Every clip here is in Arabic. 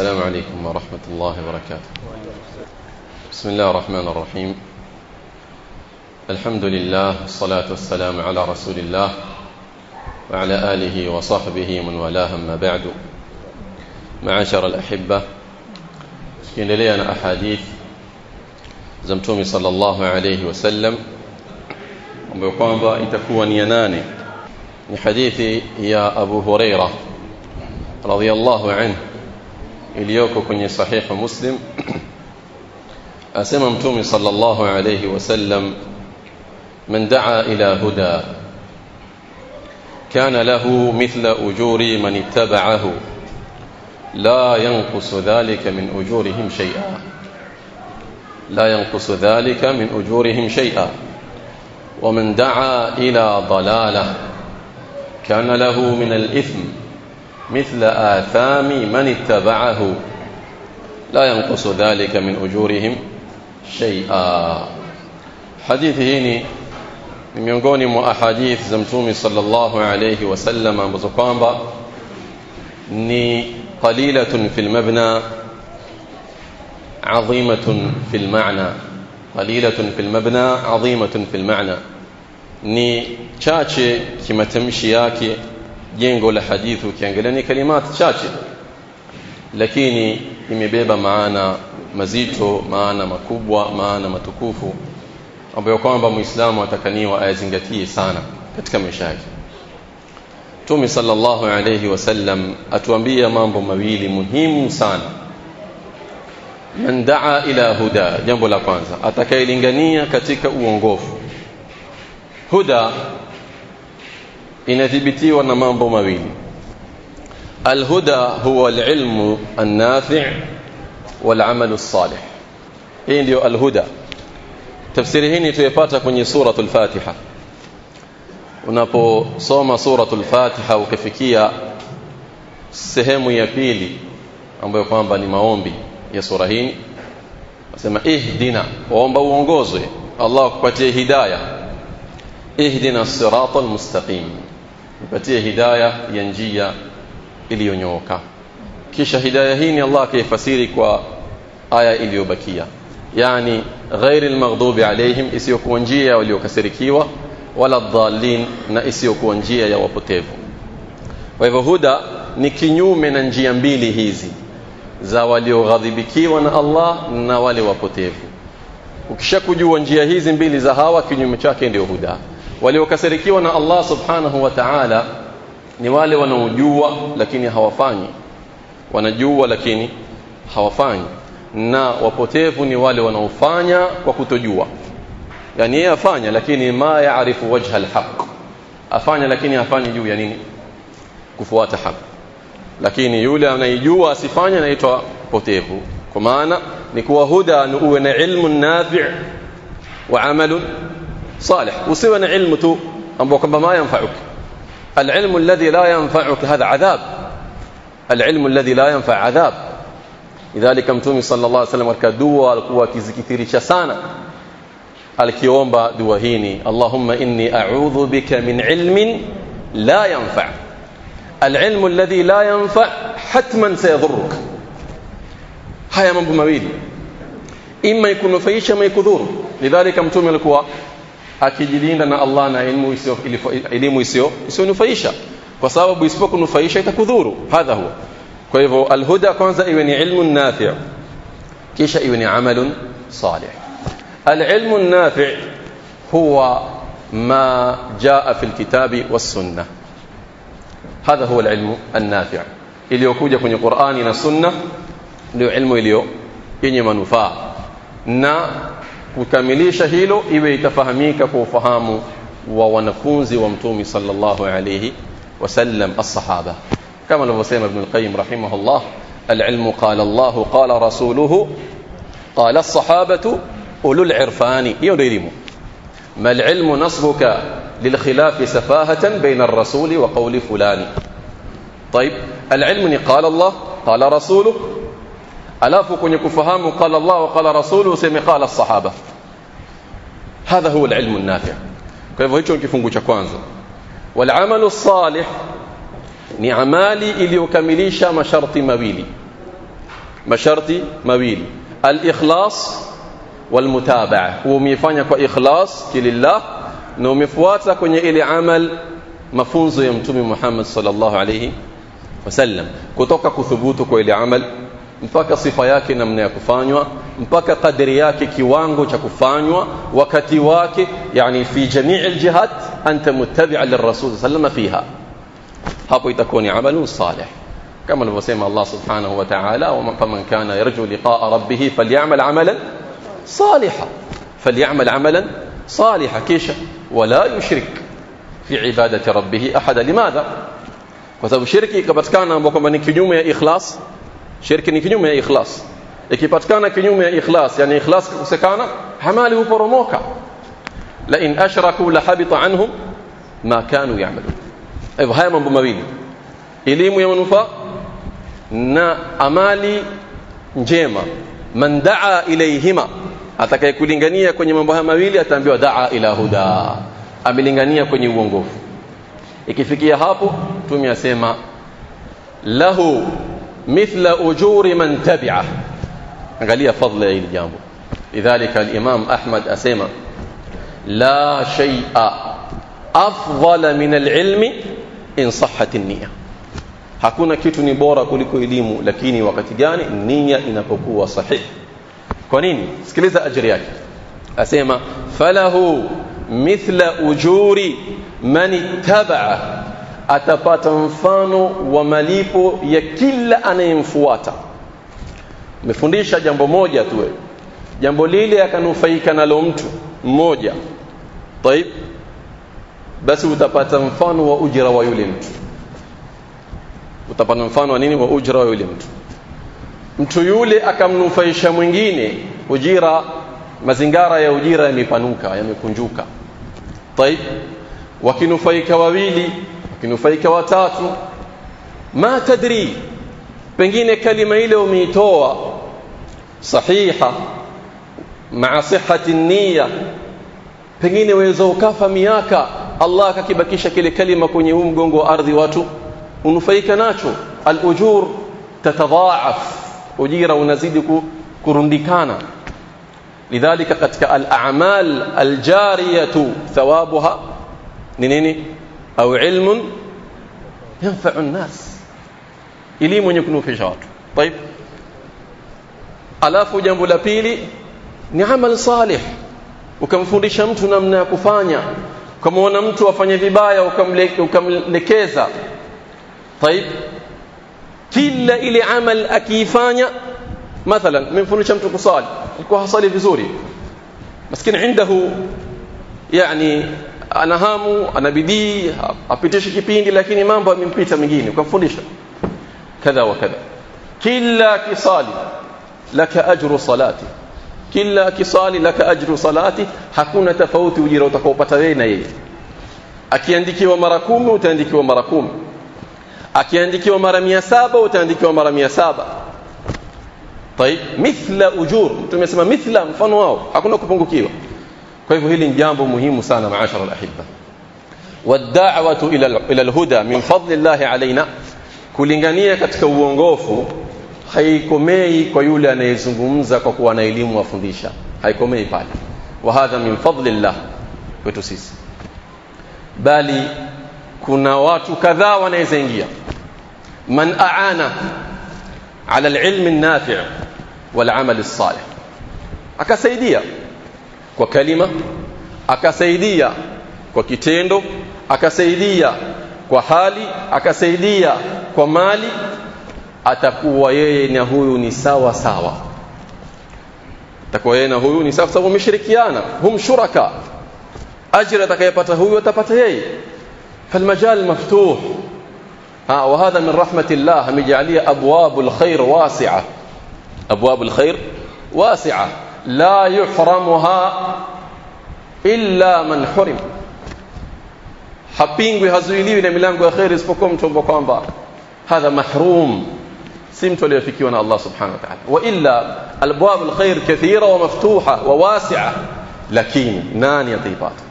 السلام عليكم ورحمة الله وبركاته. بسم الله الرحمن الرحيم. الحمد لله والصلاة والسلام على رسول الله وعلى آله وصحبه من والاه أما بعد. معاشر الأحبة kiendelea na ahadith za mtume sallallahu alayhi wasallam ambayo kwamba itakuwa ni nane ni hadithi ya Abu Huraira radhiyallahu iliyoko kwenye sahihu Muslim asema mtume sallallahu alayhi wasallam man daa ila huda كان له مثل أجور من اتبعه لا ينقص ذلك من أجورهم شيئا لا ينقص ذلك من أجورهم شيئا ومن دعا إلى ضلالة كان له من الإثم مثل آثام من اتبعه. لا ينقص ذلك من أجورهم شيئا. حديث هيني مو أحاديث زمتومي صلى الله عليه وسلم مزقامبا. ني قليلة في المبنى عظيمة في المعنى. قليلة في المبنى عظيمة في المعنى. ني تشاتشي كما تمشياكي jengo la hadithi ukiangalia ni kalimati chache lakini imebeba maana mazito maana makubwa maana matukufu ambayo kwamba muislamu atakaniwa ayazingatie sana katika maisha yake. Mtume sallallahu alayhi wasallam atuambia mambo mawili muhimu sana. Man daa ila huda jambo la kwanza atakayelingania katika uongofu. Huda inathibitiwa na mambo mawili. Alhuda huwa alilmu annafi' walamalu salih hii ndio alhuda. Tafsiri hii tuipata kwenye suratul fatiha. Unaposoma suratul fatiha ukifikia sehemu ya pili ambayo kwamba ni maombi ya sura hii nasema ihdina waomba uongozwe. Allah akupatie hidayah ihdina siratal mustaqim nipatie hidaya ya njia iliyonyooka. Kisha hidaya hii ni Allah akaifasiri kwa aya iliyobakia. Yani ghairi almaghdubi alaihim isiyokuwa njia waliokasirikiwa wala dhalin na isiyokuwa njia ya wapotevu. Kwa hivyo huda ni kinyume na njia mbili hizi za walioghadhibikiwa na Allah na wale wapotevu. Ukishakujua njia hizi mbili za hawa kinyume chake ndio huda waliokasirikiwa na Allah subhanahu wa ta'ala ni wale wanaojua lakini hawafanyi wanajua lakini hawafanyi na wapotevu ni wale wanaofanya kwa kutojua yani yeye afanya lakini ma yaarifu wajha alhaq afanya lakini hafanyi juu ya nini kufuata haki lakini yule anayejua asifanye anaitwa potevu kwa maana ni kuwa huda ni uwe na ilmu nafi' wa amalu صالح. وسوان علمته أمبوك ما ينفعك. العلم الذي لا ينفعك هذا عذاب. العلم الذي لا ينفع عذاب. لذلك امتومي صلى الله عليه وسلم وكدوا القوة كثير شسانا. الكيومبا دوهيني. اللهم إني أعوذ بك من علم لا ينفع. العلم الذي لا ينفع حتما سيضرك. هيا من بمويل إما يكون فيش ما يكذور لذلك امتومي القوة akijilinda na Allah na elimu isiyo elimu isiyo isiyonufaisha kwa sababu isipokunufaisha itakudhuru hadha huwa kwa hivyo alhuda kwanza iwe ni ilmu nafi' kisha iwe ni amalun salih alilmu nafi' huwa ma jaa fi alkitabi was-sunnah hadha huwa alilmu an-nafi' iliyokuja kwenye Qur'ani na Sunna ndio ilmu iliyo yenye manufaa na kukamilisha hilo iwe itafahamika kwa ufahamu wa wanafunzi wa mtume sallallahu alayhi wasallam as-sahaba كما نفسنا ابن القيم رحمه الله العلم قال الله قال رسوله قال الصحابة أولو العرفان. يدرم ما العلم نصبك للخلاف سفاهة بين الرسول وقول فلان؟ طيب العلم قال الله قال رسوله alafu kwenye kufahamu qala Allah wa qala rasuluhu useme qala sahaba hadha huwa alilmu nafi' kwa hivyo hicho ni kifungu cha kwanza wal amalu salih ni amali iliyokamilisha masharti mawili masharti mawili al-ikhlas walmutabaa umefanya kwa ikhlas kilillah na umefuata kwenye ile amal mafunzo ya mtume Muhammad sallallahu alayhi wasallam kutoka kuthubutu kwa ile amal mpaka sifa yake namna ya kufanywa mpaka kadri yake kiwango cha kufanywa wakati wake yani fi jamii aljihat anta muttabi'a lirrasul sallallahu fiha hapo itakuwa ni amalun salih kama alivyosema Allah subhanahu wa ta'ala wa faman kana yarju liqa'a rabbih falyamal amalan صالحا فليعمل عملا صالحا كيشا ولا يشرك في عبادة ربه أحدا لماذا kwa sababu shirki ikapatikana ambapo kwamba ni kinyume ya ikhlas شرك ني فينيو مي اخلاص اكي باتكانا كينيو مي اخلاص يعني اخلاص سكانا حمالي هو بروموكا لئن اشركوا لحبط عنهم ما كانوا يعملون اي هاي من بومبيل اليم يا منفا نا امالي نجما من دعا اليهما atakaye kulingania kwenye mambo haya mawili ataambiwa daa ila huda. Amelingania kwenye uongofu ikifikia hapo tumeyasema lahu man tabi'a angalia fadhila ya hili jambo lidhalika al-imam ahmad asema la shay'a afdala min al-ilmi in sahhat an-niyya hakuna kitu ni bora kuliko elimu lakini wakati gani nia inapokuwa sahihi kwa nini sikiliza ajiri yake asema falahu mithla ujuri man ittabaa atapata mfano wa malipo ya kila anayemfuata umefundisha jambo moja tu wewe jambo lile akanufaika nalo mtu mmoja طيب basi utapata mfano wa ujira wa yule mtu utapata mfano wa nini wa ujira wa yule mtu mtu yule akamnufaisha mwingine ujira mazingara ya ujira yamepanuka yamekunjuka طيب wakinufaika wawili wakinufaika watatu ma tadri pengine kalima ile umeitoa sahiha maa sihhati niyya pengine waweza ukafa miaka Allah akakibakisha kile kalima kwenye huu mgongo wa ardhi watu unufaika nacho al-ujur tatadhaaf ujira unazidi kurundikana lidhalika katika al-a'mal al-jariyatu thawabuha ni nini أو علم ينفع الناس. إلي من يكون في شهر طيب. ألاف جنب لبيلي نعمل صالح وكم فرش أمتنا من أكفانيا كم ونمت وفني في بايا وكم, وكم لكيزا. طيب. كل إلي عمل أكيفانيا. مثلا من فرش أمتك صالح الكوها صالح زوري مسكين عنده يعني ana hamu ana bidii apitishe kipindi lakini mambo yamempita mengine ukamfundisha kadha wa kadha kila kisali laka ajru salati kila kisali laka ajru salati hakuna tofauti ujira utakaopata wewe na yeye akiandikiwa mara kumi utaandikiwa mara kumi akiandikiwa mara mia saba utaandikiwa mara mia saba طيب مثل ujur tumesema mithla mfano wao hakuna kupungukiwa kwa hivyo hili ni jambo muhimu sana maashara alahibba إلى إلى الهدى من فضل الله علينا kulingania katika uongofu haikomei kwa yule anayezungumza kwa kuwa na elimu afundisha haikomei pale wa hadha min fadlillah kwetu sisi bali kuna watu kadhaa wanaweza ingia man aana ala alilm an-nafi' wal amal as-salih akasaidia kwa kalima akasaidia kwa kitendo akasaidia kwa hali akasaidia kwa mali atakuwa yeye na huyu ni sawa sawa atakuwa yeye na huyu ni sawa sawa wameshirikiana hum shuraka ajira atakayepata huyu atapata yeye فالمجال مفتوح ها وهذا من رحمة الله مجعلية أبواب الخير واسعة أبواب الخير واسعة لا يحرمها إلا من حرم hapingwi hazuiliwi na milango ya kheri isipokuwa mtu ambaye kwamba hadha mahrum si mtu aliyefikiwa na Allah subhanahu wa ta'ala wa illa albwab alkhair kathira wa maftuha wa wasi'a lakini nani ataipata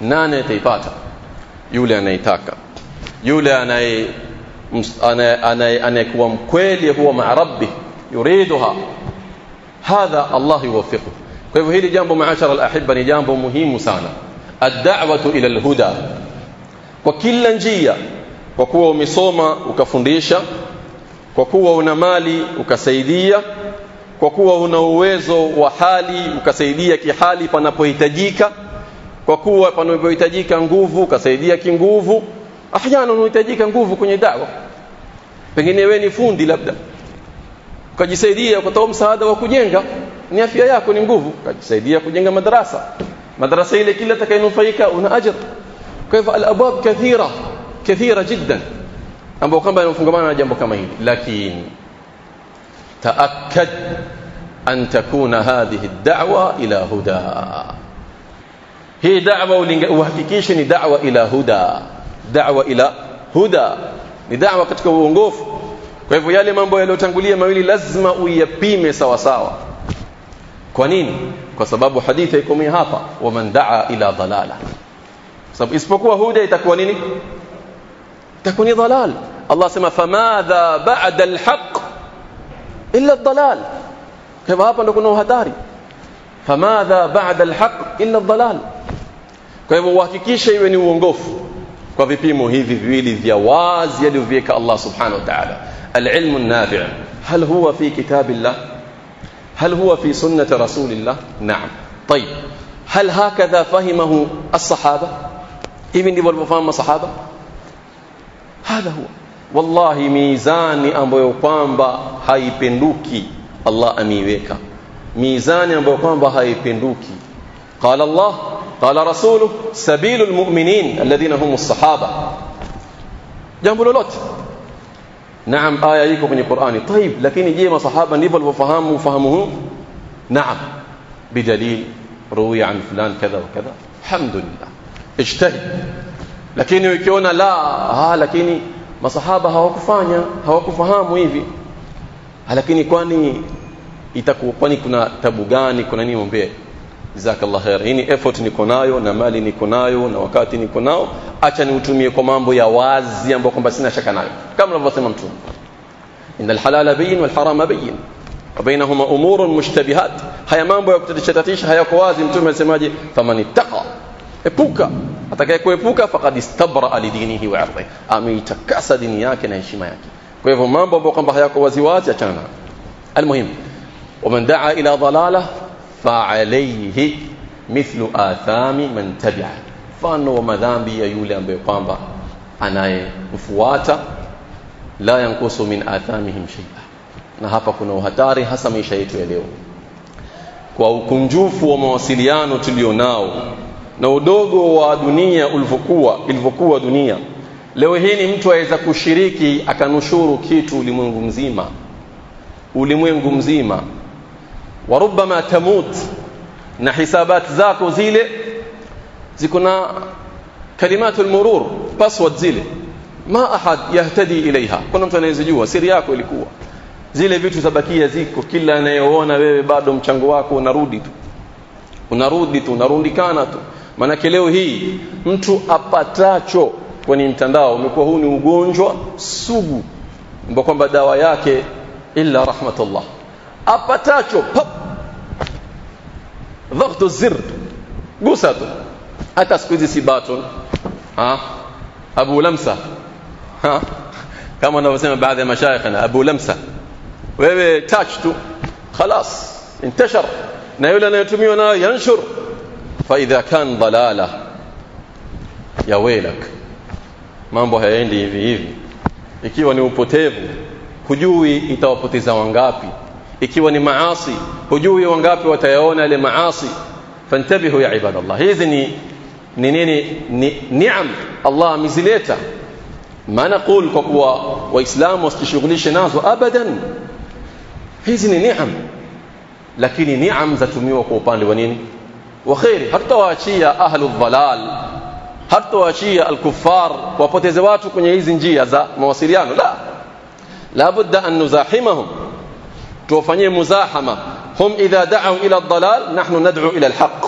nani ataipata yule anayetaka yule anayekuwa mkweli huwa maa rabbi yuriduha hadha Allah yuwaffiqu kwa hivyo hili jambo maashara alahibba ni jambo muhimu sana. Ad-da'watu ila al-huda. Kwa kila njia kwa kuwa umesoma ukafundisha kwa kuwa una mali ukasaidia kwa kuwa una uwezo wa hali ukasaidia kihali panapohitajika kwa kuwa panapohitajika nguvu ukasaidia kinguvu ahyana unahitajika nguvu kwenye dawa. Pengine wewe ni fundi labda ukajisaidia ukatoa msaada wa kujenga ni afya yako ni nguvu ukajisaidia kujenga madarasa madarasa ile kila atakayenufaika una ajr kwa hivyo al-abwab kathira kathira jiddan ambao kwamba yanafungamana na jambo kama hili lakini taakkad an takuna hadhihi ad-da'wa ila huda hii da'wa uhakikishe ni da'wa ila huda da'wa ila huda ni da'wa katika uongofu kwa hivyo yale mambo yaliyotangulia mawili lazima uyapime sawa sawa. Kwa nini? Kwa sababu hadithi iko hapa. Waman daa ila dalala sababu isipokuwa huda itakuwa nini? Itakuwa ni dalal Allah sema famadha ba'da alhaq illa ad-dalal. Kwa hivyo hapa ndo kuna uhadhari. Famadha ba'da alhaq illa ad-dalal. Kwa hivyo uhakikishe iwe ni uongofu kwa vipimo hivi viwili vya wazi alivyoviweka Allah subhanahu wa ta'ala العلم النافع هل هو في كتاب الله هل هو في سنة رسول الله نعم طيب هل هكذا فهمه الصحابة ابن دي والفهم الصحابة هذا هو والله ميزاني ambayo kwamba haipenduki Allah ameiweka mizani ambayo kwamba haipenduki قال الله قال رسوله سبيل المؤمنين الذين هم الصحابة. جنب لولوت نعم آية يكو من القرآن. طيب لكن يجي ما صحابة نبل وفهموا فهمه نعم. بدليل روي عن فلان كذا وكذا. الحمد لله. اجتهد. لكن يكون لا ها لكن ما صحابة هوا كفانيا هوا كفهموا يفي لكن يكواني يتكو كواني كنا تبغاني كنا نيمون بيه. Jazakallah khair hii ni effort niko nayo na mali niko nayo na wakati niko nao acha niutumie kwa mambo ya wazi ambayo kwamba sina shaka nayo kama anavyosema mtume inna alhalala bayin wal harama bayin وبينهما امور مشتبهات haya mambo ya kutatatisha hayako wazi mtume alisemaje faman ittaqa epuka atakaye kuepuka faqad istabra lidinihi wa irdihi ameitakasa dini yake na heshima yake kwa hivyo mambo ambayo kwamba hayako wazi wazi achana almuhim ومن دعا إلى ضلاله faalaihi mithlu athami man tabia. Mfano wa madhambi ya yule ambaye kwamba anayemfuata la yankusu min athamihim shay'a. Na hapa kuna uhatari hasa maisha yetu ya leo. Kwa ukunjufu wa mawasiliano tulionao na udogo wa dunia ulivyokuwa ilivyokuwa dunia leo hii ni mtu aweza kushiriki akanushuru kitu ulimwengu mzima. Ulimwengu mzima warubama tamut. Na hisabati zako zile ziko na kalimatul murur password zile. Ma ahad yahtadi ilaiha kuna mtu anayezijua siri yako ilikuwa. Zile vitu zabakia ziko kila anayeona wewe bado mchango wako unarudi tu. Unarudi tu unarundikana tu. Maanake leo hii mtu apatacho kwenye mtandao umekuwa huu ni ugonjwa sugu. Ambao kwamba dawa yake illa rahmatullah. Apatacho pop ضغط الزر. قوسات اتا سكوزي سي باتون ها؟ أبو لمسة. ها؟ كما نسمي بعض مشايخنا أبو لمسة. ويبي تاتش تو خلاص انتشر. نايولا نايتميونا ينشر. فإذا كان ضلالة يا ويلك. مambo hayendi hivi hivi ikiwa ni upotevu hujui itawapoteza wangapi ikiwa ni maasi hujui wangapi watayaona ile maasi fantabihu ya ibadallah hizi ni ni nini ni niam Allah amezileta ma naqul kwa kuwa waislamu wasijishughulishe nazo abadan hizi ni niam lakini niam zatumiwa kwa upande wa nini wa khairi hatawaachia ahlu dhalal hatawaachia alkuffar wapoteze watu kwenye hizi njia za mawasiliano la labudda an nuzahimahum توفني مزاحمة. هم إذا دعوا إلى الضلال نحن ندعو إلى الحق.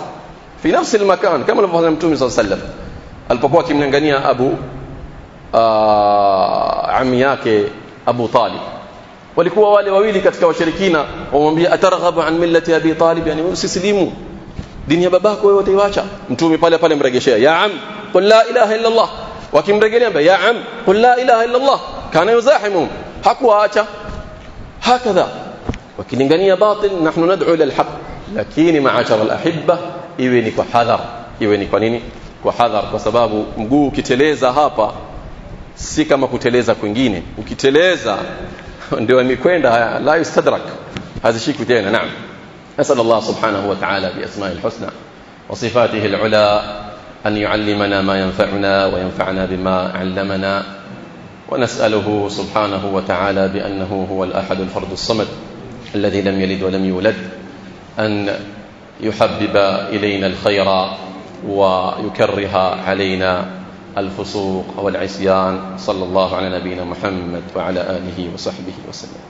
في نفس المكان كما لفظ صلى الله عليه وسلم. البقوة كم ننغنيا أبو آه، عمياك أبو طالب. ولكوا والي وويلك تكوى شركين ومنبيا أترغب عن ملة أبي طالب يعني سسليمو دنيا باباك ويوتيواشا متومي بالي بالي مرقشي يا عم قل لا إله إلا الله. وكم رجل يا عم قل لا إله إلا الله. كان يزاحمهم. حق واشا هكذا. وكلنجانية باطل نحن ندعو للحق لكن مع عشر الأحبة إيوينيك وحذر إيوينيك ونيني وحذر وسبابه مقوه كيتليزا هابا. سيكا ما كتليزة كنجيني وكيتليزا عندما يكون لا يستدرك. هذا الشيء كتلينا نعم. أسأل الله سبحانه وتعالى بأسماء الحسنى وصفاته العلى أن يعلمنا ما ينفعنا وينفعنا بما علمنا. ونسأله سبحانه وتعالى بأنه هو الأحد الفرد الصمد. الذي لم يلد ولم يولد أن يحبب إلينا الخير ويكره علينا الفسوق والعصيان. صلى الله على نبينا محمد وعلى آله وصحبه وسلم.